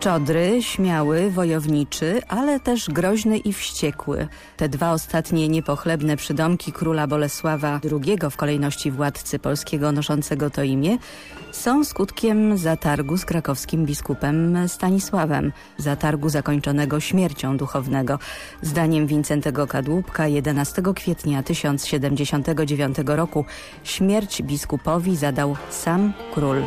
Szczodry, śmiały, wojowniczy, ale też groźny i wściekły. Te dwa ostatnie niepochlebne przydomki króla Bolesława II w kolejności władcy polskiego noszącego to imię są skutkiem zatargu z krakowskim biskupem Stanisławem. Zatargu zakończonego śmiercią duchownego. Zdaniem Wincentego Kadłubka 11 kwietnia 1079 roku śmierć biskupowi zadał sam król.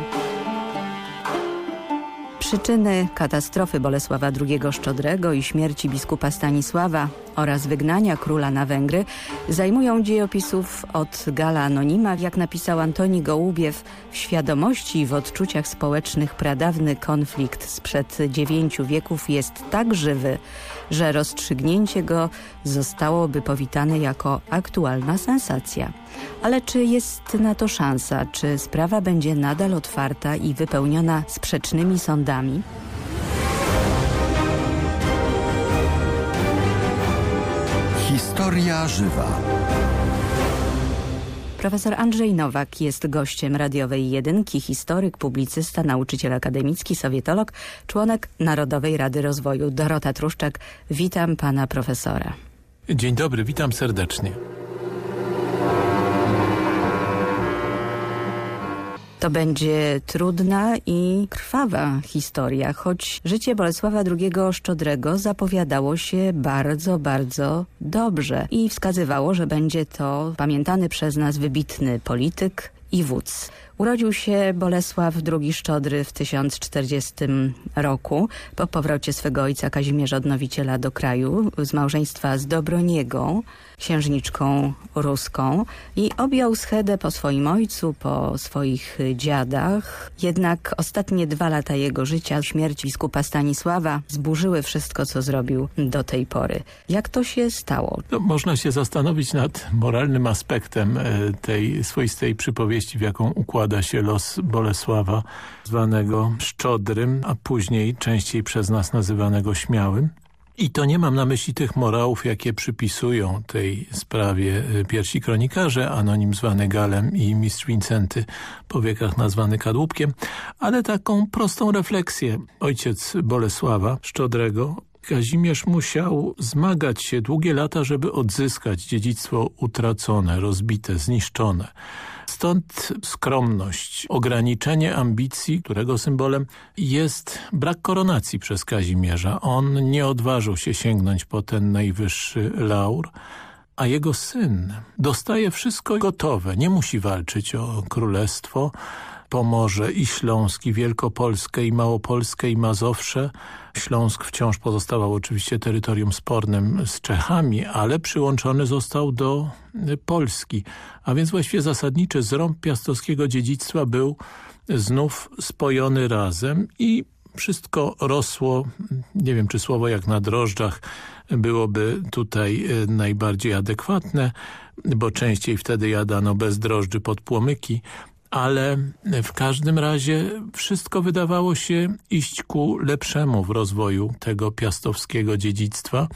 Przyczyny katastrofy Bolesława II Szczodrego i śmierci biskupa Stanisława oraz wygnania króla na Węgry zajmują dziejopisów od Gala Anonima, jak napisał Antoni Gołubiew, w świadomości i w odczuciach społecznych pradawny konflikt sprzed dziewięciu wieków jest tak żywy, że rozstrzygnięcie go zostałoby powitane jako aktualna sensacja. Ale czy jest na to szansa? Czy sprawa będzie nadal otwarta i wypełniona sprzecznymi sądami? Historia żywa. Profesor Andrzej Nowak jest gościem radiowej jedynki, historyk, publicysta, nauczyciel akademicki, sowietolog, członek Narodowej Rady Rozwoju. Dorota Truszczak, witam pana profesora. Dzień dobry, witam serdecznie. To będzie trudna i krwawa historia, choć życie Bolesława II Szczodrego zapowiadało się bardzo, bardzo dobrze i wskazywało, że będzie to pamiętany przez nas wybitny polityk i wódz. Urodził się Bolesław II Szczodry w 1040 roku po powrocie swego ojca Kazimierza Odnowiciela do kraju z małżeństwa z Dobroniegą, księżniczką ruską i objął schedę po swoim ojcu, po swoich dziadach. Jednak ostatnie dwa lata jego życia, śmierć biskupa Stanisława zburzyły wszystko, co zrobił do tej pory. Jak to się stało? No, można się zastanowić nad moralnym aspektem e, tej swoistej przypowieści, w jaką układa się los Bolesława, zwanego Szczodrym, a później częściej przez nas nazywanego Śmiałym. I to nie mam na myśli tych morałów, jakie przypisują tej sprawie y, pierwsi kronikarze, anonim zwany Galem i mistrz Wincenty, po wiekach nazwany Kadłubkiem, ale taką prostą refleksję. Ojciec Bolesława Szczodrego Kazimierz musiał zmagać się długie lata, żeby odzyskać dziedzictwo utracone, rozbite, zniszczone. Stąd skromność, ograniczenie ambicji, którego symbolem jest brak koronacji przez Kazimierza. On nie odważył się sięgnąć po ten najwyższy laur, a jego syn dostaje wszystko gotowe, nie musi walczyć o królestwo, Pomorze i Śląsk i Wielkopolskę i Małopolskę i Mazowsze. Śląsk wciąż pozostawał oczywiście terytorium spornym z Czechami, ale przyłączony został do y, Polski. A więc właściwie zasadniczy zrąb piastowskiego dziedzictwa był znów spojony razem i wszystko rosło, nie wiem czy słowo jak na drożdżach byłoby tutaj y, najbardziej adekwatne, bo częściej wtedy jadano bez drożdży pod płomyki, ale w każdym razie wszystko wydawało się iść ku lepszemu w rozwoju tego piastowskiego dziedzictwa,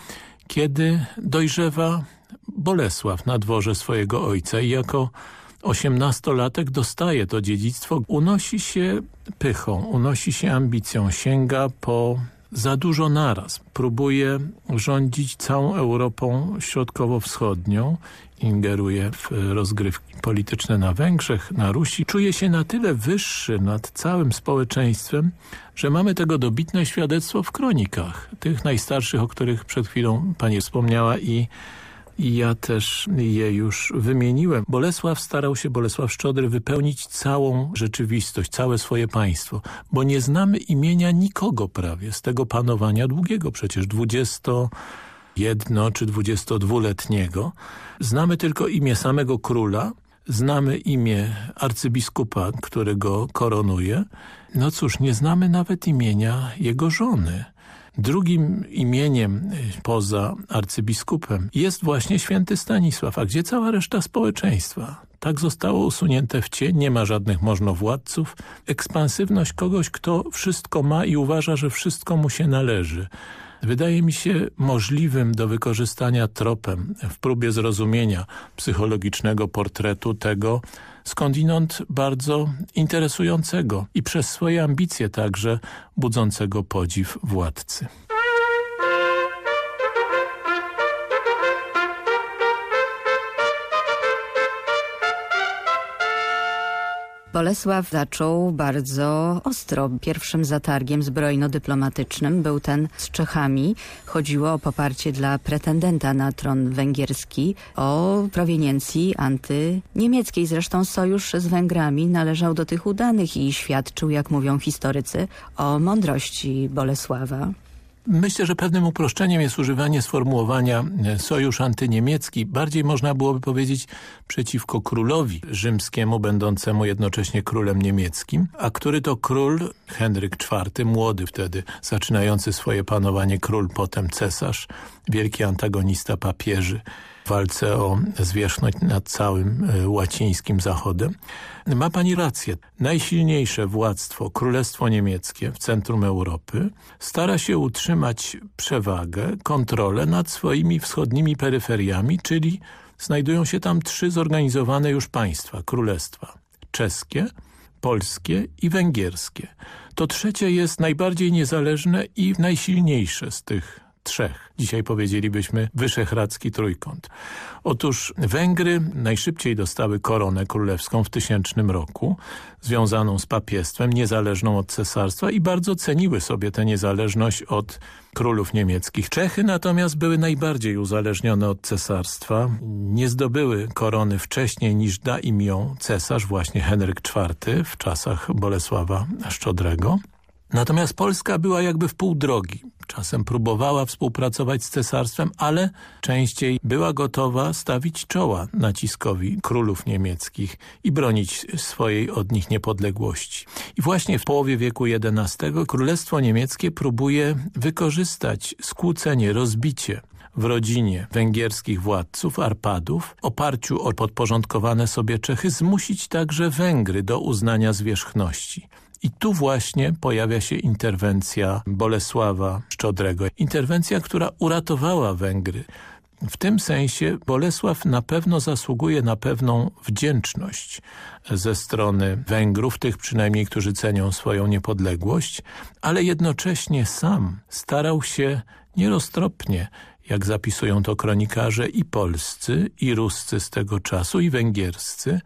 kiedy dojrzewa Bolesław na dworze swojego ojca i jako osiemnastolatek dostaje to dziedzictwo, unosi się pychą, unosi się ambicją, sięga po za dużo naraz. Próbuje rządzić całą Europą środkowo-wschodnią, ingeruje w rozgrywki polityczne na Węgrzech, na Rusi. Czuje się na tyle wyższy nad całym społeczeństwem, że mamy tego dobitne świadectwo w kronikach, tych najstarszych, o których przed chwilą pani wspomniała i i ja też je już wymieniłem. Bolesław starał się, Bolesław Szczodry, wypełnić całą rzeczywistość, całe swoje państwo, bo nie znamy imienia nikogo prawie z tego panowania długiego, przecież dwudziesto jedno czy dwudziestodwuletniego. Znamy tylko imię samego króla, znamy imię arcybiskupa, który go koronuje. No cóż, nie znamy nawet imienia jego żony. Drugim imieniem y, poza arcybiskupem jest właśnie święty Stanisław, a gdzie cała reszta społeczeństwa? Tak zostało usunięte w cień, nie ma żadnych możnowładców. Ekspansywność kogoś, kto wszystko ma i uważa, że wszystko mu się należy wydaje mi się możliwym do wykorzystania tropem w próbie zrozumienia psychologicznego portretu tego skądinąd bardzo interesującego i przez swoje ambicje także budzącego podziw władcy. Bolesław zaczął bardzo ostro. Pierwszym zatargiem zbrojno-dyplomatycznym był ten z Czechami. Chodziło o poparcie dla pretendenta na tron węgierski, o proweniencji antyniemieckiej. Zresztą sojusz z Węgrami należał do tych udanych i świadczył, jak mówią historycy, o mądrości Bolesława. Myślę, że pewnym uproszczeniem jest używanie sformułowania e, sojusz antyniemiecki. Bardziej można byłoby powiedzieć przeciwko królowi rzymskiemu, będącemu jednocześnie królem niemieckim, a który to król, Henryk IV, młody wtedy, zaczynający swoje panowanie król, potem cesarz, wielki antagonista papieży, walce o zwierzchność nad całym e, łacińskim zachodem. Ma pani rację. Najsilniejsze władztwo, Królestwo Niemieckie w centrum Europy stara się utrzymać przewagę, kontrolę nad swoimi wschodnimi peryferiami, czyli znajdują się tam trzy zorganizowane już państwa, królestwa. Czeskie, polskie i węgierskie. To trzecie jest najbardziej niezależne i najsilniejsze z tych trzech. Dzisiaj powiedzielibyśmy wyszehradzki trójkąt. Otóż Węgry najszybciej dostały koronę królewską w tysięcznym roku, związaną z papiestwem, niezależną od cesarstwa i bardzo ceniły sobie tę niezależność od królów niemieckich. Czechy natomiast były najbardziej uzależnione od cesarstwa. Nie zdobyły korony wcześniej niż da im ją cesarz, właśnie Henryk IV w czasach Bolesława Szczodrego. Natomiast Polska była jakby w pół drogi. Czasem próbowała współpracować z cesarstwem, ale częściej była gotowa stawić czoła naciskowi królów niemieckich i bronić swojej od nich niepodległości. I właśnie w połowie wieku XI Królestwo Niemieckie próbuje wykorzystać skłócenie, rozbicie w rodzinie węgierskich władców, Arpadów, oparciu o podporządkowane sobie Czechy, zmusić także Węgry do uznania zwierzchności. I tu właśnie pojawia się interwencja Bolesława Szczodrego. Interwencja, która uratowała Węgry. W tym sensie Bolesław na pewno zasługuje na pewną wdzięczność ze strony Węgrów, tych przynajmniej, którzy cenią swoją niepodległość, ale jednocześnie sam starał się nieroztropnie, jak zapisują to kronikarze i polscy, i ruscy z tego czasu, i węgierscy,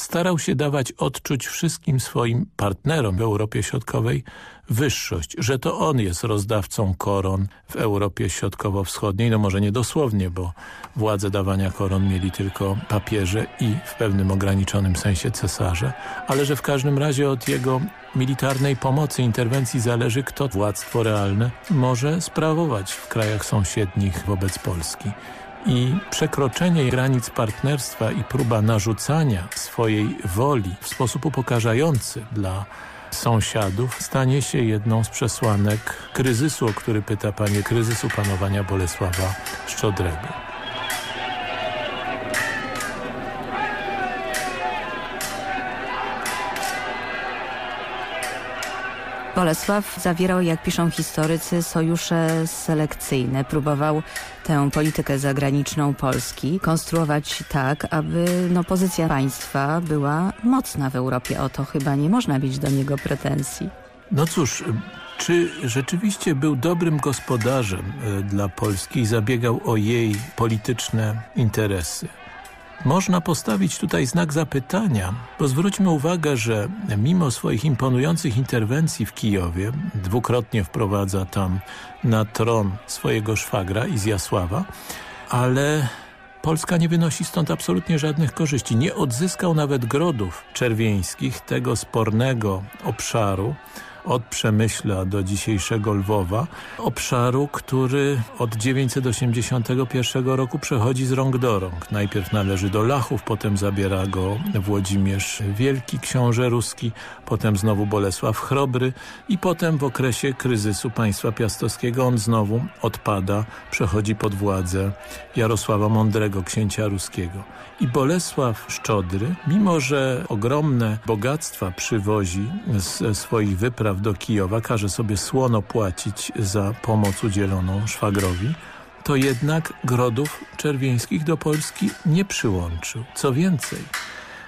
starał się dawać odczuć wszystkim swoim partnerom w Europie Środkowej wyższość, że to on jest rozdawcą koron w Europie Środkowo-Wschodniej, no może nie dosłownie, bo władzę dawania koron mieli tylko papieże i w pewnym ograniczonym sensie cesarze, ale że w każdym razie od jego militarnej pomocy, interwencji zależy, kto władztwo realne może sprawować w krajach sąsiednich wobec Polski i przekroczenie granic partnerstwa i próba narzucania swojej woli w sposób upokarzający dla sąsiadów stanie się jedną z przesłanek kryzysu, o który pyta Panie, kryzysu panowania Bolesława Szczodrego. Bolesław zawierał, jak piszą historycy, sojusze selekcyjne. Próbował tę politykę zagraniczną Polski konstruować tak, aby no, pozycja państwa była mocna w Europie. O to chyba nie można mieć do niego pretensji. No cóż, czy rzeczywiście był dobrym gospodarzem e, dla Polski i zabiegał o jej polityczne interesy? Można postawić tutaj znak zapytania, bo zwróćmy uwagę, że mimo swoich imponujących interwencji w Kijowie, dwukrotnie wprowadza tam na tron swojego szwagra Izjasława, ale Polska nie wynosi stąd absolutnie żadnych korzyści. Nie odzyskał nawet grodów czerwieńskich, tego spornego obszaru, od Przemyśla do dzisiejszego Lwowa, obszaru, który od 981 roku przechodzi z rąk do rąk. Najpierw należy do Lachów, potem zabiera go Włodzimierz Wielki, książę ruski, potem znowu Bolesław Chrobry i potem w okresie kryzysu państwa piastowskiego on znowu odpada, przechodzi pod władzę Jarosława Mądrego, księcia ruskiego. I Bolesław Szczodry, mimo że ogromne bogactwa przywozi ze swoich wypraw do Kijowa, każe sobie słono płacić za pomoc udzieloną szwagrowi, to jednak Grodów Czerwieńskich do Polski nie przyłączył. Co więcej,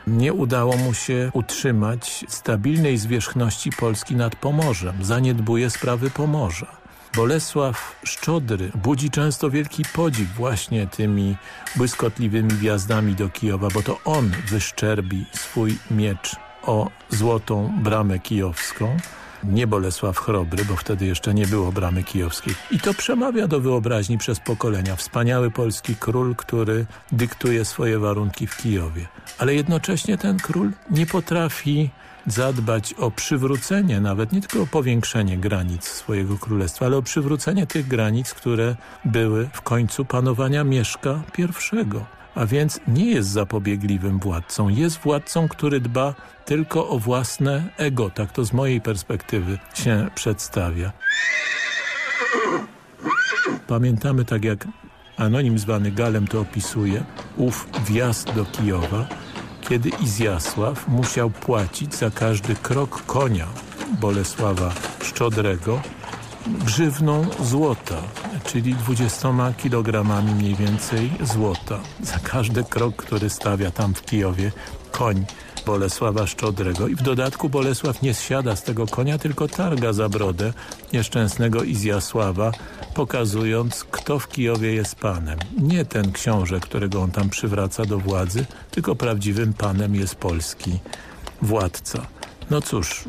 nie udało mu się utrzymać stabilnej zwierzchności Polski nad Pomorzem. Zaniedbuje sprawy Pomorza. Bolesław Szczodry budzi często wielki podziw właśnie tymi błyskotliwymi wjazdami do Kijowa, bo to on wyszczerbi swój miecz o złotą bramę kijowską, nie Bolesław Chrobry, bo wtedy jeszcze nie było bramy kijowskiej. I to przemawia do wyobraźni przez pokolenia. Wspaniały polski król, który dyktuje swoje warunki w Kijowie. Ale jednocześnie ten król nie potrafi zadbać o przywrócenie, nawet nie tylko o powiększenie granic swojego królestwa, ale o przywrócenie tych granic, które były w końcu panowania Mieszka I a więc nie jest zapobiegliwym władcą. Jest władcą, który dba tylko o własne ego. Tak to z mojej perspektywy się przedstawia. Pamiętamy, tak jak anonim zwany Galem to opisuje, ów wjazd do Kijowa, kiedy Izjasław musiał płacić za każdy krok konia Bolesława Szczodrego grzywną złota, czyli 20 kilogramami mniej więcej złota. Za każdy krok, który stawia tam w Kijowie koń Bolesława Szczodrego i w dodatku Bolesław nie zsiada z tego konia, tylko targa za brodę nieszczęsnego Izjasława, pokazując, kto w Kijowie jest panem. Nie ten książę, którego on tam przywraca do władzy, tylko prawdziwym panem jest polski władca. No cóż,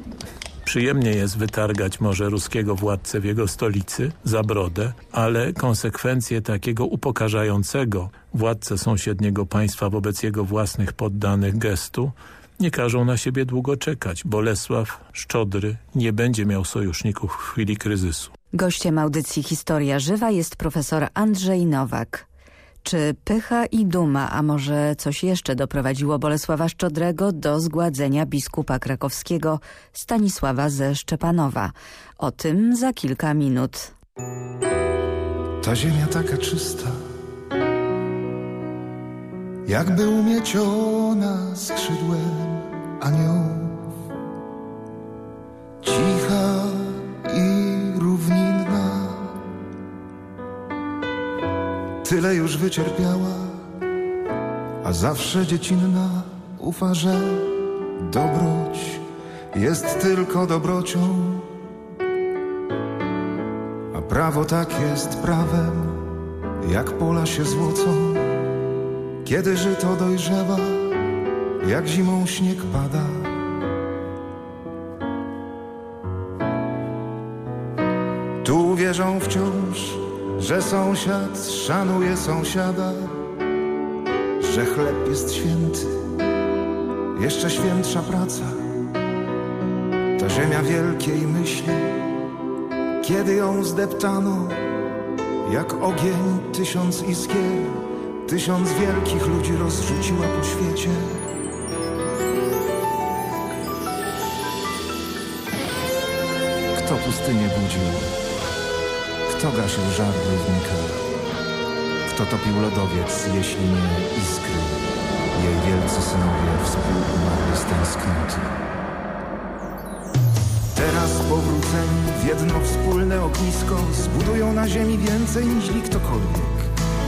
Przyjemnie jest wytargać może ruskiego władcę w jego stolicy za brodę, ale konsekwencje takiego upokarzającego władcę sąsiedniego państwa wobec jego własnych poddanych gestu nie każą na siebie długo czekać. Bolesław Szczodry nie będzie miał sojuszników w chwili kryzysu. Gościem audycji Historia Żywa jest profesor Andrzej Nowak. Czy pycha i duma, a może coś jeszcze doprowadziło Bolesława Szczodrego do zgładzenia biskupa krakowskiego Stanisława ze Szczepanowa? O tym za kilka minut. Ta ziemia taka czysta, jakby umieciona skrzydłem aniołów. Cicha tyle już wycierpiała, a zawsze dziecinna ufa, że dobroć jest tylko dobrocią, a prawo tak jest prawem, jak pola się złocą, kiedy żyto dojrzewa, jak zimą śnieg pada. Tu wierzą wciąż że sąsiad szanuje sąsiada, że chleb jest święty, jeszcze świętsza praca. Ta ziemia wielkiej myśli, kiedy ją zdeptano, jak ogień tysiąc iskier, tysiąc wielkich ludzi rozrzuciła po świecie. Pustynię budził? Kto gasił żar równika? Kto topił lodowiec, jeśli nie iskry? Jej wielcy synowie współumarli z tęsknoty. Teraz powróceni w jedno wspólne ognisko zbudują na ziemi więcej niż ktokolwiek.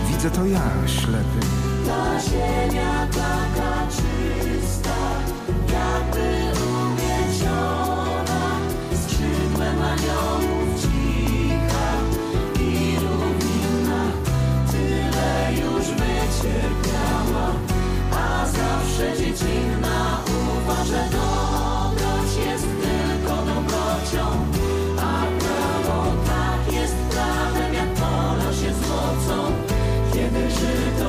Widzę to ja, ślepy. Ta ziemia taka czysta, jakby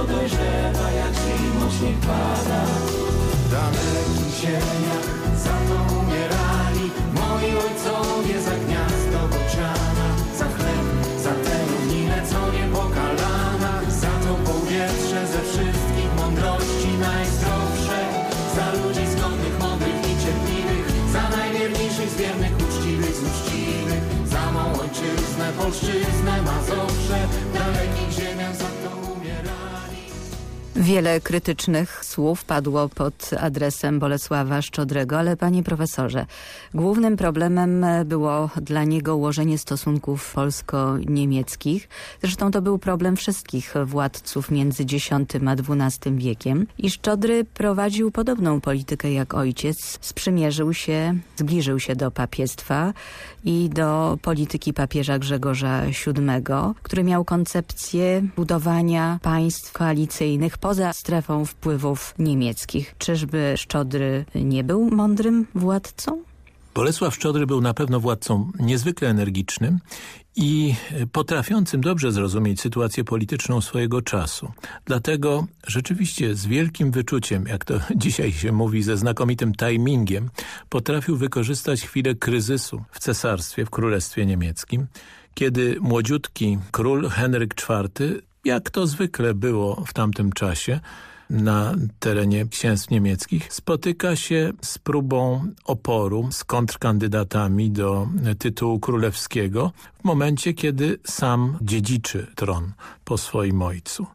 dojrzewa, jak zimą śnieg pada. To umierali, ojcowie za gniazdo bociana, za chleb, za tę równinę, co nie pokalana, za to powietrze ze wszystkich mądrości najzdrowsze, za ludzi zgodnych, mądrych i cierpliwych, za najwierniejszych z wiernych, uczciwych z uczciwych, za mą ojczyznę, polszczyznę, Mazowsze, Wiele krytycznych słów padło pod adresem Bolesława Szczodrego, ale panie profesorze, głównym problemem było dla niego ułożenie stosunków polsko-niemieckich. Zresztą to był problem wszystkich władców między X a XII wiekiem. I Szczodry prowadził podobną politykę jak ojciec. Sprzymierzył się, zbliżył się do papiestwa i do polityki papieża Grzegorza VII, który miał koncepcję budowania państw koalicyjnych poza strefą wpływów niemieckich. Czyżby Szczodry nie był mądrym władcą? Bolesław Szczodry był na pewno władcą niezwykle energicznym i potrafiącym dobrze zrozumieć sytuację polityczną swojego czasu. Dlatego rzeczywiście z wielkim wyczuciem, jak to dzisiaj się mówi, ze znakomitym timingiem, potrafił wykorzystać chwilę kryzysu w cesarstwie, w królestwie niemieckim, kiedy młodziutki król Henryk IV jak to zwykle było w tamtym czasie, na terenie księstw niemieckich, spotyka się z próbą oporu, z kontrkandydatami do tytułu królewskiego w momencie, kiedy sam dziedziczy tron po swoim ojcu.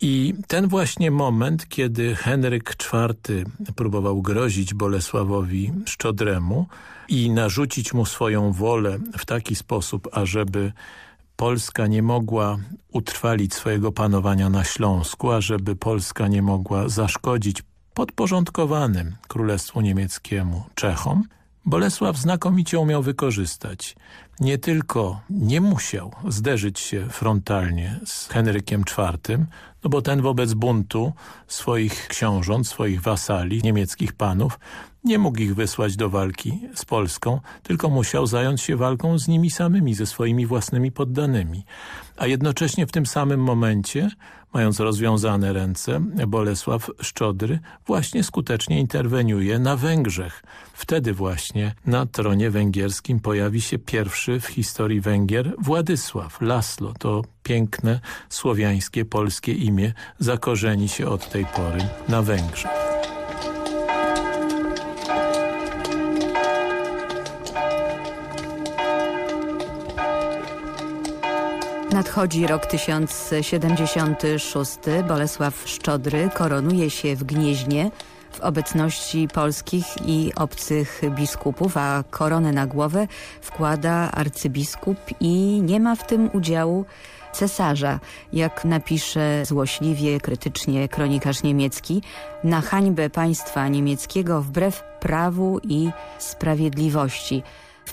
I ten właśnie moment, kiedy Henryk IV próbował grozić Bolesławowi Szczodremu i narzucić mu swoją wolę w taki sposób, ażeby Polska nie mogła utrwalić swojego panowania na Śląsku, a żeby Polska nie mogła zaszkodzić podporządkowanym Królestwu Niemieckiemu Czechom, Bolesław znakomicie umiał wykorzystać. Nie tylko nie musiał zderzyć się frontalnie z Henrykiem IV, no bo ten wobec buntu swoich książąt, swoich wasali, niemieckich panów, nie mógł ich wysłać do walki z Polską, tylko musiał zająć się walką z nimi samymi, ze swoimi własnymi poddanymi. A jednocześnie w tym samym momencie, mając rozwiązane ręce, Bolesław Szczodry właśnie skutecznie interweniuje na Węgrzech. Wtedy właśnie na tronie węgierskim pojawi się pierwszy w historii Węgier Władysław Laslo. To piękne, słowiańskie, polskie imię zakorzeni się od tej pory na Węgrzech. Nadchodzi rok 1076. Bolesław Szczodry koronuje się w Gnieźnie w obecności polskich i obcych biskupów, a koronę na głowę wkłada arcybiskup i nie ma w tym udziału cesarza. Jak napisze złośliwie, krytycznie kronikarz niemiecki, na hańbę państwa niemieckiego wbrew prawu i sprawiedliwości.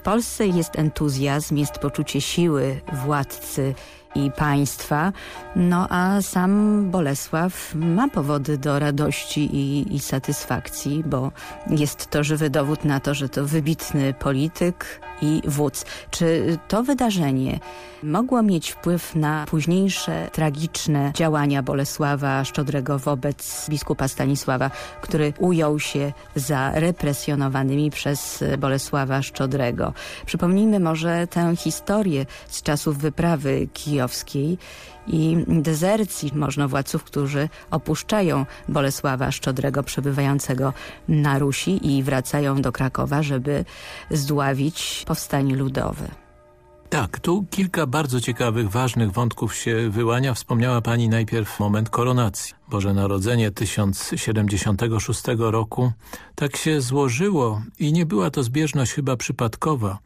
Polsce jest entuzjazm, jest poczucie siły władcy i państwa, no a sam Bolesław ma powody do radości i, i satysfakcji, bo jest to żywy dowód na to, że to wybitny polityk, i wódz. Czy to wydarzenie mogło mieć wpływ na późniejsze tragiczne działania Bolesława Szczodrego wobec biskupa Stanisława, który ujął się za represjonowanymi przez Bolesława Szczodrego? Przypomnijmy może tę historię z czasów wyprawy kijowskiej i dezercji można władców, którzy opuszczają Bolesława Szczodrego przebywającego na Rusi i wracają do Krakowa, żeby zdławić powstanie ludowe. Tak, tu kilka bardzo ciekawych, ważnych wątków się wyłania. Wspomniała Pani najpierw moment koronacji. Boże Narodzenie 1076 roku. Tak się złożyło i nie była to zbieżność chyba przypadkowa,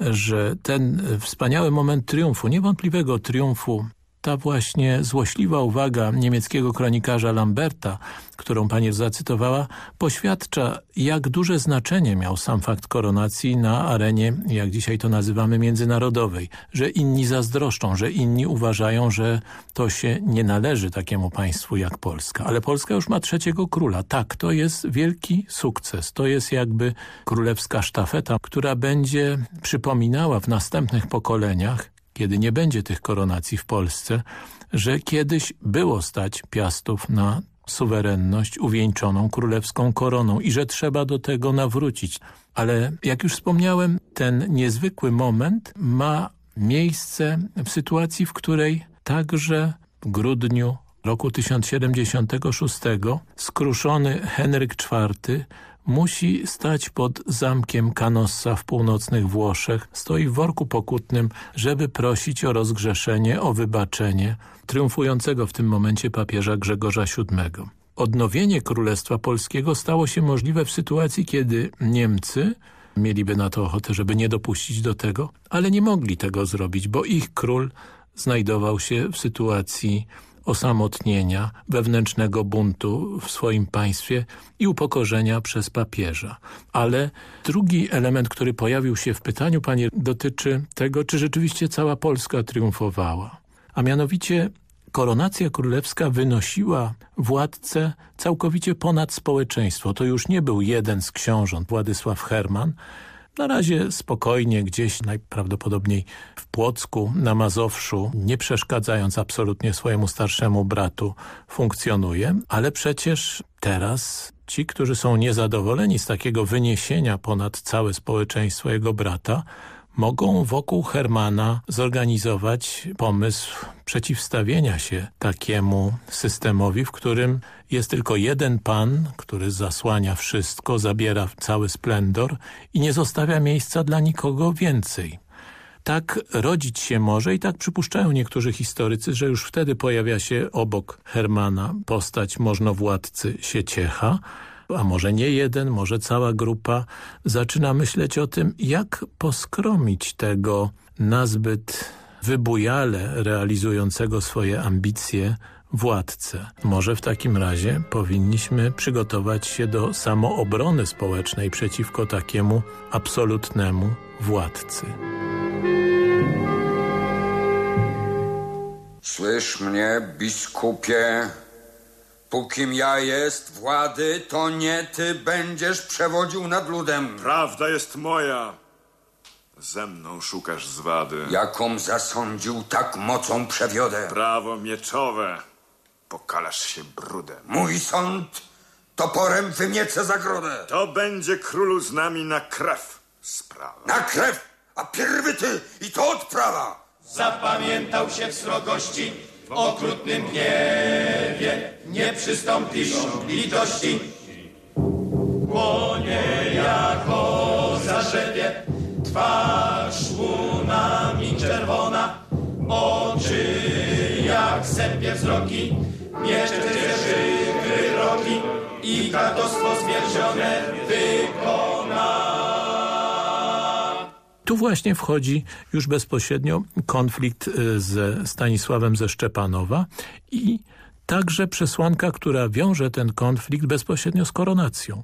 że ten wspaniały moment triumfu, niewątpliwego triumfu ta właśnie złośliwa uwaga niemieckiego kronikarza Lamberta, którą pani zacytowała, poświadcza, jak duże znaczenie miał sam fakt koronacji na arenie, jak dzisiaj to nazywamy, międzynarodowej. Że inni zazdroszczą, że inni uważają, że to się nie należy takiemu państwu jak Polska. Ale Polska już ma trzeciego króla. Tak, to jest wielki sukces. To jest jakby królewska sztafeta, która będzie przypominała w następnych pokoleniach kiedy nie będzie tych koronacji w Polsce, że kiedyś było stać Piastów na suwerenność uwieńczoną królewską koroną i że trzeba do tego nawrócić. Ale jak już wspomniałem, ten niezwykły moment ma miejsce w sytuacji, w której także w grudniu roku 1076 skruszony Henryk IV musi stać pod zamkiem Canossa w północnych Włoszech, stoi w worku pokutnym, żeby prosić o rozgrzeszenie, o wybaczenie triumfującego w tym momencie papieża Grzegorza VII. Odnowienie Królestwa Polskiego stało się możliwe w sytuacji, kiedy Niemcy mieliby na to ochotę, żeby nie dopuścić do tego, ale nie mogli tego zrobić, bo ich król znajdował się w sytuacji osamotnienia, wewnętrznego buntu w swoim państwie i upokorzenia przez papieża. Ale drugi element, który pojawił się w pytaniu pani dotyczy tego, czy rzeczywiście cała Polska triumfowała. A mianowicie koronacja królewska wynosiła władcę całkowicie ponad społeczeństwo. To już nie był jeden z książąt, Władysław Herman, na razie spokojnie gdzieś najprawdopodobniej w Płocku na Mazowszu, nie przeszkadzając absolutnie swojemu starszemu bratu funkcjonuje, ale przecież teraz ci, którzy są niezadowoleni z takiego wyniesienia ponad całe społeczeństwo jego brata, mogą wokół Hermana zorganizować pomysł przeciwstawienia się takiemu systemowi, w którym jest tylko jeden pan, który zasłania wszystko, zabiera cały splendor i nie zostawia miejsca dla nikogo więcej. Tak rodzić się może i tak przypuszczają niektórzy historycy, że już wtedy pojawia się obok Hermana postać możnowładcy Sieciecha, a może nie jeden, może cała grupa, zaczyna myśleć o tym, jak poskromić tego nazbyt wybujale realizującego swoje ambicje władcę. Może w takim razie powinniśmy przygotować się do samoobrony społecznej przeciwko takiemu absolutnemu władcy. Słysz mnie, biskupie, Pókim ja jest włady, to nie ty będziesz przewodził nad ludem. Prawda jest moja. Ze mną szukasz zwady. Jaką zasądził, tak mocą przewiodę. Prawo mieczowe. Pokalasz się brudem. Mój sąd toporem wymiecę zagrodę. To będzie królu z nami na krew sprawa. Na krew, a pierwy ty i to odprawa. Zapamiętał się w srogości w okrutnym gniewie nie przystąpisz litości. Łonie jako zaszepie, twarz łunami czerwona, oczy jak sepie wzroki, miecze wyroki i kartostwo zwierzione wykona. Tu właśnie wchodzi już bezpośrednio konflikt y, ze Stanisławem ze Szczepanowa i także przesłanka, która wiąże ten konflikt bezpośrednio z koronacją.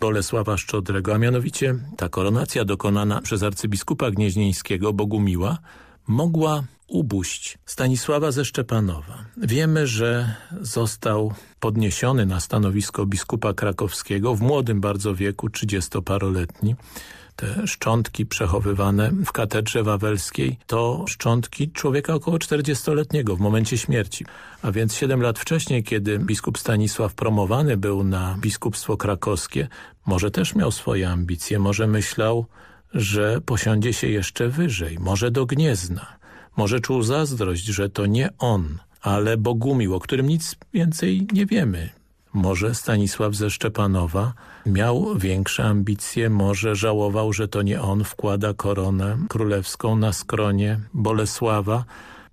Bolesława Szczodrego, a mianowicie ta koronacja dokonana przez arcybiskupa gnieźnieńskiego Bogumiła mogła ubuść Stanisława ze Szczepanowa. Wiemy, że został podniesiony na stanowisko biskupa krakowskiego w młodym bardzo wieku, trzydziestoparoletni te szczątki przechowywane w katedrze wawelskiej to szczątki człowieka około 40-letniego w momencie śmierci. A więc 7 lat wcześniej, kiedy biskup Stanisław promowany był na biskupstwo krakowskie, może też miał swoje ambicje, może myślał, że posiądzie się jeszcze wyżej, może do Gniezna, może czuł zazdrość, że to nie on, ale Bogumił, o którym nic więcej nie wiemy. Może Stanisław ze Szczepanowa miał większe ambicje, może żałował, że to nie on wkłada koronę królewską na skronie Bolesława.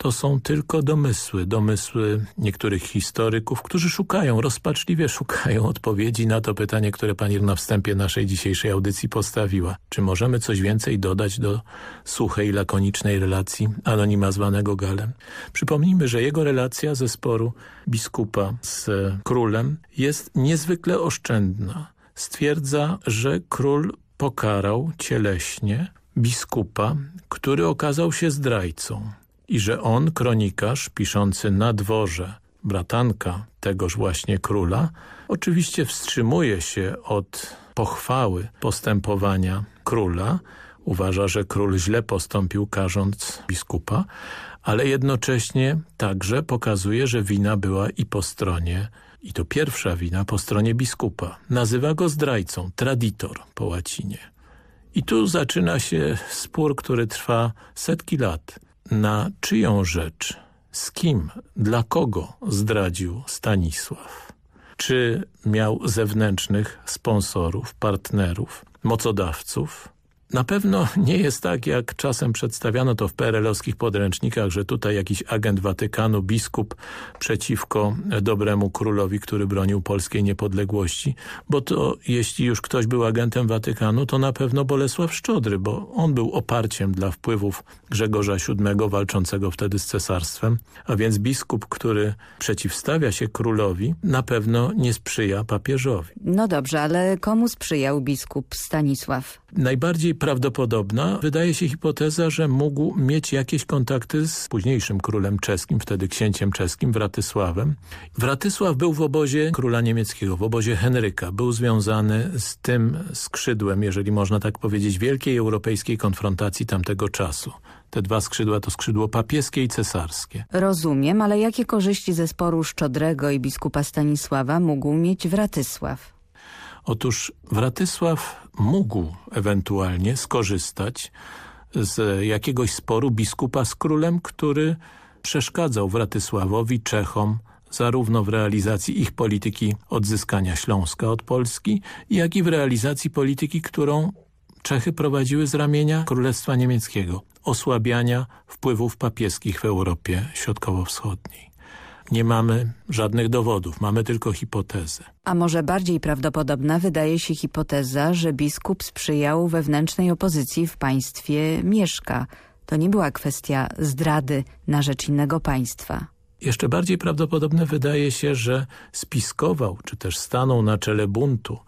To są tylko domysły, domysły niektórych historyków, którzy szukają, rozpaczliwie szukają odpowiedzi na to pytanie, które pani na wstępie naszej dzisiejszej audycji postawiła. Czy możemy coś więcej dodać do suchej, lakonicznej relacji anonima zwanego Galem? Przypomnijmy, że jego relacja ze sporu biskupa z królem jest niezwykle oszczędna stwierdza, że król pokarał cieleśnie biskupa, który okazał się zdrajcą i że on, kronikarz piszący na dworze, bratanka tegoż właśnie króla, oczywiście wstrzymuje się od pochwały postępowania króla, uważa, że król źle postąpił karząc biskupa, ale jednocześnie także pokazuje, że wina była i po stronie i to pierwsza wina po stronie biskupa. Nazywa go zdrajcą, traditor po łacinie. I tu zaczyna się spór, który trwa setki lat. Na czyją rzecz, z kim, dla kogo zdradził Stanisław? czy miał zewnętrznych sponsorów, partnerów, mocodawców. Na pewno nie jest tak, jak czasem przedstawiano to w PRL-owskich podręcznikach, że tutaj jakiś agent Watykanu, biskup przeciwko dobremu królowi, który bronił polskiej niepodległości, bo to jeśli już ktoś był agentem Watykanu, to na pewno Bolesław Szczodry, bo on był oparciem dla wpływów Grzegorza VII walczącego wtedy z cesarstwem, a więc biskup, który przeciwstawia się królowi, na pewno nie sprzyja papieżowi. No dobrze, ale komu sprzyjał biskup Stanisław? Najbardziej prawdopodobna wydaje się hipoteza, że mógł mieć jakieś kontakty z późniejszym królem czeskim, wtedy księciem czeskim, Wratysławem. Wratysław był w obozie króla niemieckiego, w obozie Henryka. Był związany z tym skrzydłem, jeżeli można tak powiedzieć, wielkiej europejskiej konfrontacji tamtego czasu. Te dwa skrzydła to skrzydło papieskie i cesarskie. Rozumiem, ale jakie korzyści ze sporu Szczodrego i biskupa Stanisława mógł mieć Wratysław? Otóż Wratysław mógł ewentualnie skorzystać z jakiegoś sporu biskupa z królem, który przeszkadzał Wratysławowi, Czechom, zarówno w realizacji ich polityki odzyskania Śląska od Polski, jak i w realizacji polityki, którą Czechy prowadziły z ramienia Królestwa Niemieckiego, osłabiania wpływów papieskich w Europie Środkowo-Wschodniej. Nie mamy żadnych dowodów, mamy tylko hipotezę. A może bardziej prawdopodobna wydaje się hipoteza, że biskup sprzyjał wewnętrznej opozycji w państwie Mieszka. To nie była kwestia zdrady na rzecz innego państwa. Jeszcze bardziej prawdopodobne wydaje się, że spiskował, czy też stanął na czele buntu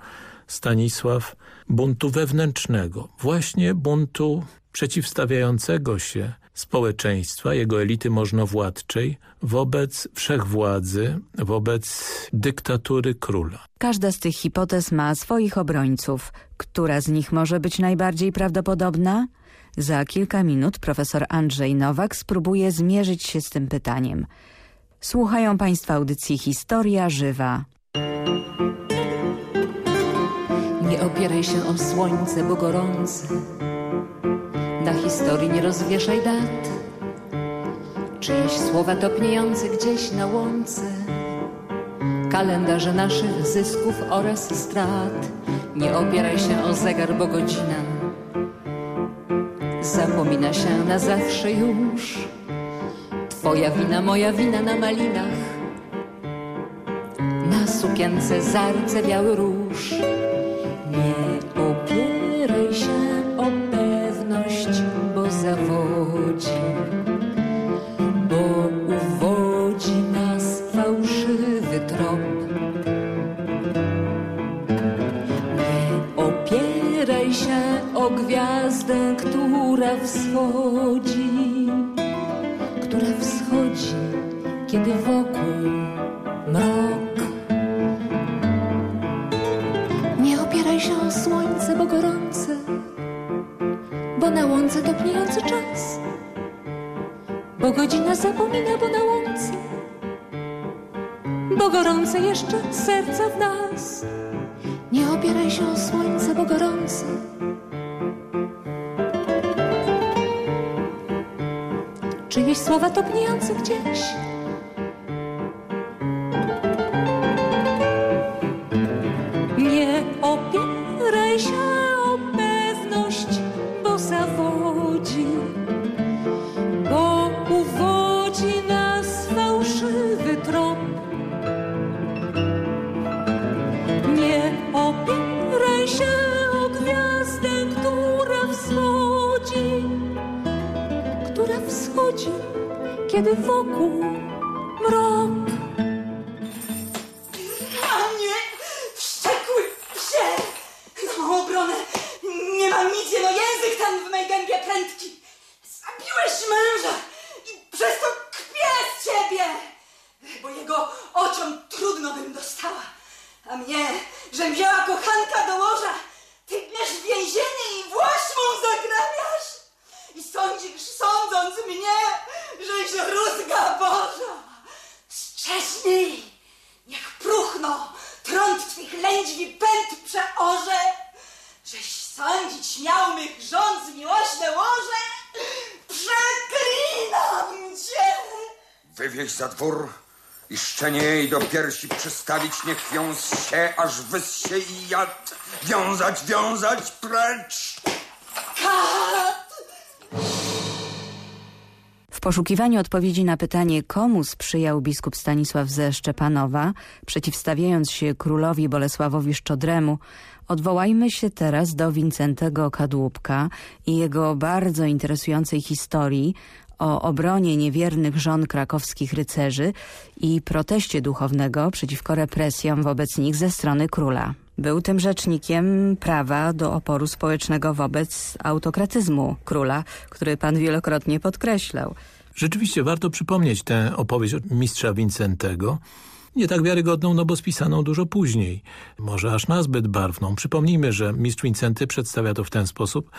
Stanisław buntu wewnętrznego, właśnie buntu przeciwstawiającego się społeczeństwa, jego elity możnowładczej wobec wszechwładzy, wobec dyktatury króla. Każda z tych hipotez ma swoich obrońców. Która z nich może być najbardziej prawdopodobna? Za kilka minut profesor Andrzej Nowak spróbuje zmierzyć się z tym pytaniem. Słuchają Państwa audycji Historia Żywa. Nie opieraj się o słońce, bo gorące. Na historii nie rozwieszaj dat. Czyjeś słowa topniejące gdzieś na łące. Kalendarze naszych zysków oraz strat. Nie opieraj się o zegar, bo godzina zapomina się na zawsze już. Twoja wina, moja wina na malinach. Na sukience biały róż. Nie wschodzi, która wschodzi, kiedy wokół mrok. Nie opieraj się o słońce, bo gorące, bo na łące topniejący czas. Bo godzina zapomina, bo na łące, bo gorące jeszcze serca w nas. Nie opieraj się o słońce, bo gorące. Czyjeś słowa topniejące gdzieś. Kiedy wokół mrok. Przystawić, niech wiąz się, aż wyssie i jad. Wiązać, wiązać, precz! W poszukiwaniu odpowiedzi na pytanie, komu sprzyjał biskup Stanisław ze Szczepanowa, przeciwstawiając się królowi Bolesławowi Szczodremu, odwołajmy się teraz do Wincentego Kadłubka i jego bardzo interesującej historii o obronie niewiernych żon krakowskich rycerzy i proteście duchownego przeciwko represjom wobec nich ze strony króla. Był tym rzecznikiem prawa do oporu społecznego wobec autokratyzmu króla, który pan wielokrotnie podkreślał. Rzeczywiście warto przypomnieć tę opowieść mistrza Wincentego, nie tak wiarygodną, no bo spisaną dużo później, może aż nazbyt barwną. Przypomnijmy, że mistrz Wincenty przedstawia to w ten sposób,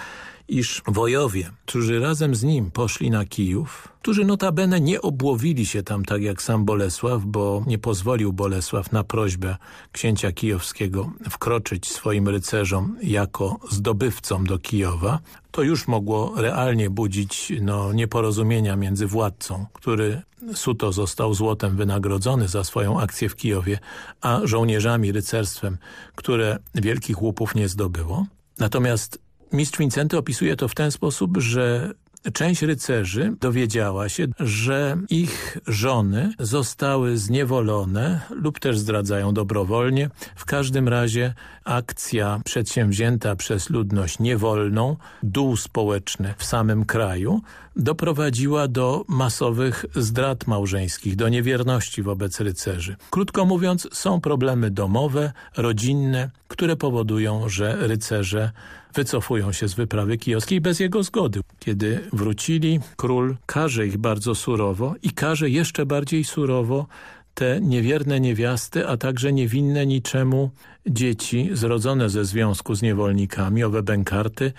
iż wojowie, którzy razem z nim poszli na Kijów, którzy notabene nie obłowili się tam tak jak sam Bolesław, bo nie pozwolił Bolesław na prośbę księcia kijowskiego wkroczyć swoim rycerzom jako zdobywcom do Kijowa, to już mogło realnie budzić no, nieporozumienia między władcą, który suto został złotem wynagrodzony za swoją akcję w Kijowie, a żołnierzami, rycerstwem, które wielkich łupów nie zdobyło. Natomiast mistrz Wincenty opisuje to w ten sposób, że Część rycerzy dowiedziała się, że ich żony zostały zniewolone lub też zdradzają dobrowolnie. W każdym razie akcja przedsięwzięta przez ludność niewolną, dół społeczny w samym kraju, doprowadziła do masowych zdrad małżeńskich, do niewierności wobec rycerzy. Krótko mówiąc, są problemy domowe, rodzinne, które powodują, że rycerze wycofują się z wyprawy kijowskiej bez jego zgody. Kiedy wrócili, król każe ich bardzo surowo i każe jeszcze bardziej surowo te niewierne niewiasty, a także niewinne niczemu dzieci zrodzone ze związku z niewolnikami, owe bękarty,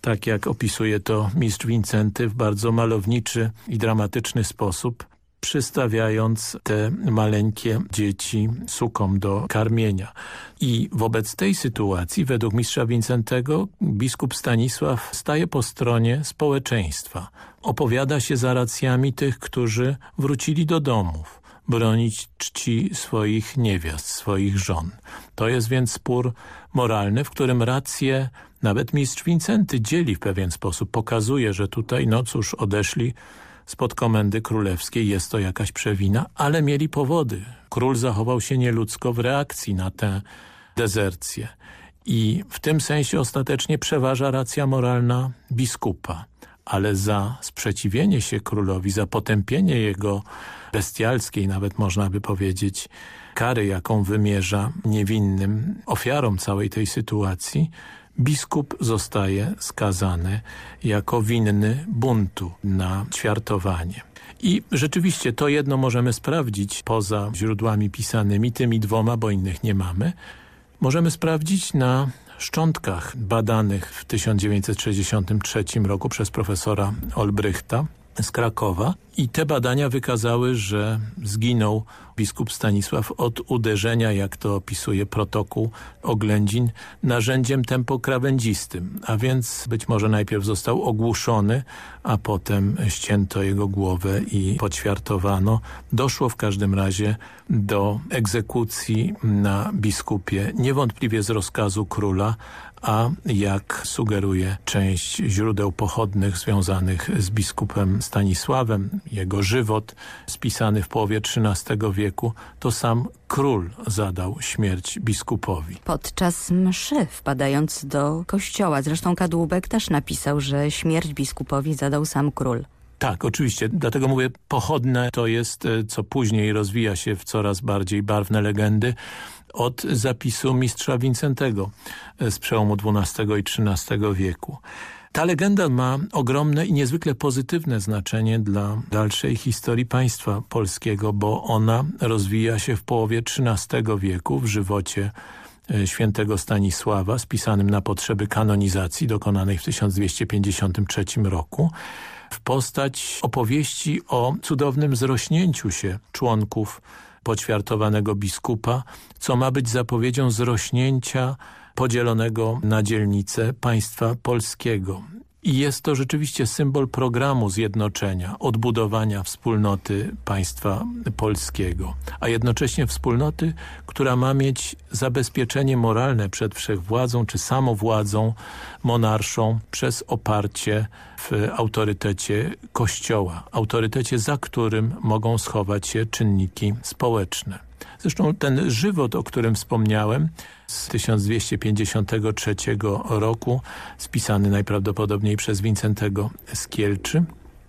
tak jak opisuje to mistrz Wincenty w bardzo malowniczy i dramatyczny sposób, przystawiając te maleńkie dzieci sukom do karmienia. I wobec tej sytuacji, według mistrza Wincentego, biskup Stanisław staje po stronie społeczeństwa. Opowiada się za racjami tych, którzy wrócili do domów bronić czci swoich niewiast, swoich żon. To jest więc spór moralny, w którym rację nawet mistrz Wincenty dzieli w pewien sposób. Pokazuje, że tutaj, no cóż, odeszli spod komendy królewskiej, jest to jakaś przewina, ale mieli powody. Król zachował się nieludzko w reakcji na tę dezercję. I w tym sensie ostatecznie przeważa racja moralna biskupa. Ale za sprzeciwienie się królowi, za potępienie jego bestialskiej, nawet można by powiedzieć, kary, jaką wymierza niewinnym ofiarom całej tej sytuacji, biskup zostaje skazany jako winny buntu na ćwiartowanie. I rzeczywiście to jedno możemy sprawdzić poza źródłami pisanymi, tymi dwoma, bo innych nie mamy. Możemy sprawdzić na szczątkach badanych w 1963 roku przez profesora Olbrychta z Krakowa i te badania wykazały, że zginął biskup Stanisław od uderzenia, jak to opisuje protokół oględzin, narzędziem tempokrawędzistym, a więc być może najpierw został ogłuszony, a potem ścięto jego głowę i poćwiartowano. Doszło w każdym razie do egzekucji na biskupie, niewątpliwie z rozkazu króla, a jak sugeruje część źródeł pochodnych związanych z biskupem Stanisławem, jego żywot spisany w połowie XIII wieku, to sam król zadał śmierć biskupowi. Podczas mszy wpadając do kościoła, zresztą Kadłubek też napisał, że śmierć biskupowi zadał sam król. Tak, oczywiście. Dlatego mówię, pochodne to jest, e, co później rozwija się w coraz bardziej barwne legendy od zapisu mistrza Wincentego e, z przełomu XII i XIII wieku. Ta legenda ma ogromne i niezwykle pozytywne znaczenie dla dalszej historii państwa polskiego, bo ona rozwija się w połowie XIII wieku w żywocie e, świętego Stanisława, spisanym na potrzeby kanonizacji dokonanej w 1253 roku, w postać opowieści o cudownym zrośnięciu się członków poćwiartowanego biskupa, co ma być zapowiedzią zrośnięcia podzielonego na dzielnice państwa polskiego. I jest to rzeczywiście symbol programu zjednoczenia, odbudowania wspólnoty państwa polskiego, a jednocześnie wspólnoty, która ma mieć zabezpieczenie moralne przed wszechwładzą czy samowładzą monarszą przez oparcie w autorytecie Kościoła, autorytecie, za którym mogą schować się czynniki społeczne. Zresztą ten żywot, o którym wspomniałem, z 1253 roku, spisany najprawdopodobniej przez Wincentego Skielczy.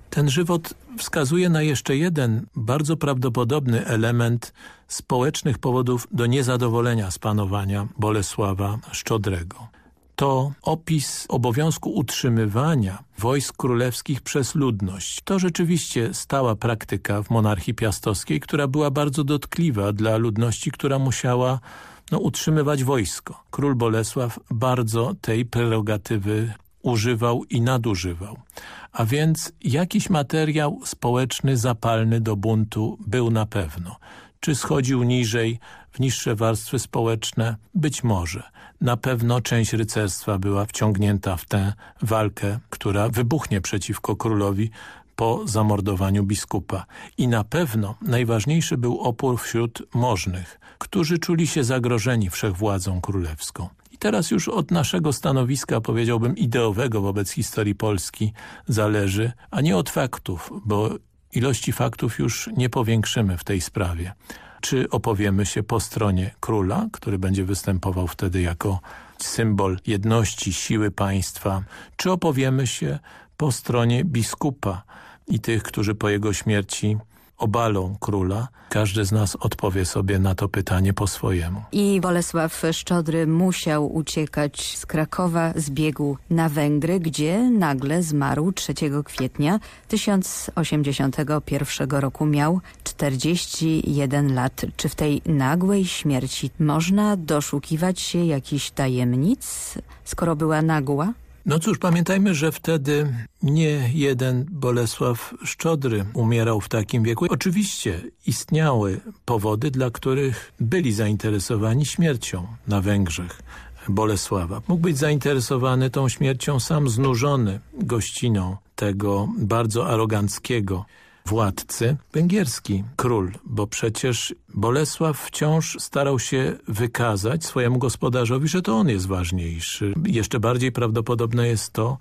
Ten żywot wskazuje na jeszcze jeden bardzo prawdopodobny element społecznych powodów do niezadowolenia z panowania Bolesława Szczodrego. To opis obowiązku utrzymywania wojsk królewskich przez ludność. To rzeczywiście stała praktyka w monarchii piastowskiej, która była bardzo dotkliwa dla ludności, która musiała no, utrzymywać wojsko. Król Bolesław bardzo tej prerogatywy używał i nadużywał. A więc jakiś materiał społeczny, zapalny do buntu był na pewno. Czy schodził niżej, w niższe warstwy społeczne? Być może. Na pewno część rycerstwa była wciągnięta w tę walkę, która wybuchnie przeciwko królowi po zamordowaniu biskupa. I na pewno najważniejszy był opór wśród możnych, którzy czuli się zagrożeni wszechwładzą królewską. I teraz już od naszego stanowiska, powiedziałbym, ideowego wobec historii Polski zależy, a nie od faktów, bo ilości faktów już nie powiększymy w tej sprawie. Czy opowiemy się po stronie króla, który będzie występował wtedy jako symbol jedności, siły państwa, czy opowiemy się po stronie biskupa, i tych, którzy po jego śmierci obalą króla. Każdy z nas odpowie sobie na to pytanie po swojemu. I Bolesław Szczodry musiał uciekać z Krakowa, zbiegł na Węgry, gdzie nagle zmarł 3 kwietnia 1081 roku. Miał 41 lat. Czy w tej nagłej śmierci można doszukiwać się jakichś tajemnic, skoro była nagła? No cóż, pamiętajmy, że wtedy nie jeden Bolesław Szczodry umierał w takim wieku. Oczywiście istniały powody, dla których byli zainteresowani śmiercią na Węgrzech Bolesława. Mógł być zainteresowany tą śmiercią sam znużony gościną tego bardzo aroganckiego władcy, węgierski król, bo przecież Bolesław wciąż starał się wykazać swojemu gospodarzowi, że to on jest ważniejszy. Jeszcze bardziej prawdopodobne jest to,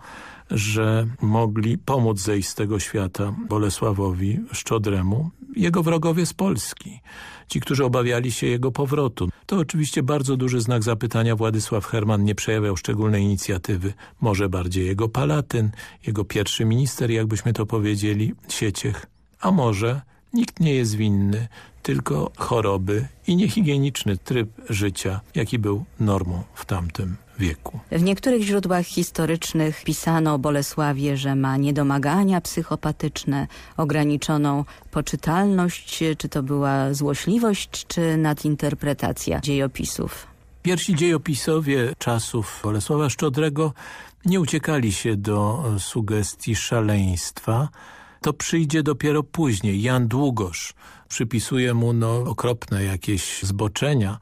że mogli pomóc zejść z tego świata Bolesławowi Szczodremu jego wrogowie z Polski, ci, którzy obawiali się jego powrotu. To oczywiście bardzo duży znak zapytania. Władysław Herman nie przejawiał szczególnej inicjatywy. Może bardziej jego palatyn, jego pierwszy minister, jakbyśmy to powiedzieli, Sieciech. A może nikt nie jest winny, tylko choroby i niehigieniczny tryb życia, jaki był normą w tamtym wieku. W niektórych źródłach historycznych pisano o Bolesławie, że ma niedomagania psychopatyczne, ograniczoną poczytalność, czy to była złośliwość, czy nadinterpretacja dziejopisów. Pierwsi dziejopisowie czasów Bolesława Szczodrego nie uciekali się do sugestii szaleństwa, to przyjdzie dopiero później. Jan Długosz przypisuje mu no, okropne jakieś zboczenia,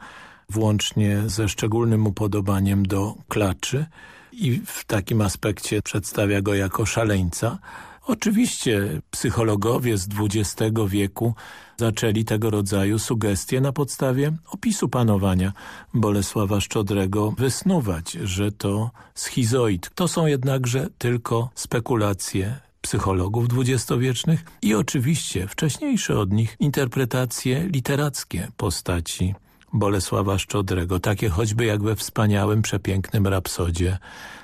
włącznie ze szczególnym upodobaniem do klaczy i w takim aspekcie przedstawia go jako szaleńca. Oczywiście psychologowie z XX wieku zaczęli tego rodzaju sugestie na podstawie opisu panowania Bolesława Szczodrego wysnuwać, że to schizoid. To są jednakże tylko spekulacje psychologów dwudziestowiecznych i oczywiście wcześniejsze od nich interpretacje literackie postaci Bolesława Szczodrego, takie choćby jak we wspaniałym, przepięknym rapsodzie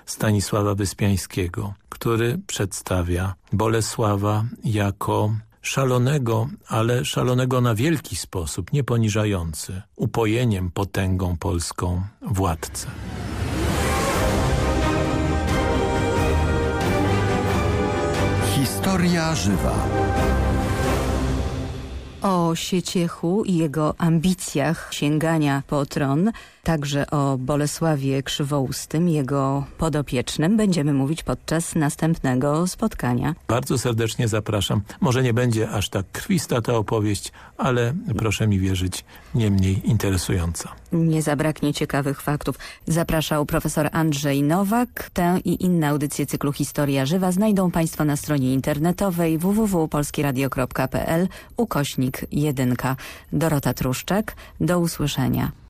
Stanisława Wyspiańskiego, który przedstawia Bolesława jako szalonego, ale szalonego na wielki sposób, nieponiżający, upojeniem, potęgą polską władcę. Historia żywa. O Sieciechu i jego ambicjach sięgania po tron, także o Bolesławie Krzywoustym, jego podopiecznym, będziemy mówić podczas następnego spotkania. Bardzo serdecznie zapraszam. Może nie będzie aż tak krwista ta opowieść, ale proszę mi wierzyć, nie mniej interesująca. Nie zabraknie ciekawych faktów. Zapraszał profesor Andrzej Nowak. Tę i inne audycje cyklu Historia Żywa znajdą Państwo na stronie internetowej www.polskieradio.pl ukośnik 1. Dorota Truszczak. Do usłyszenia.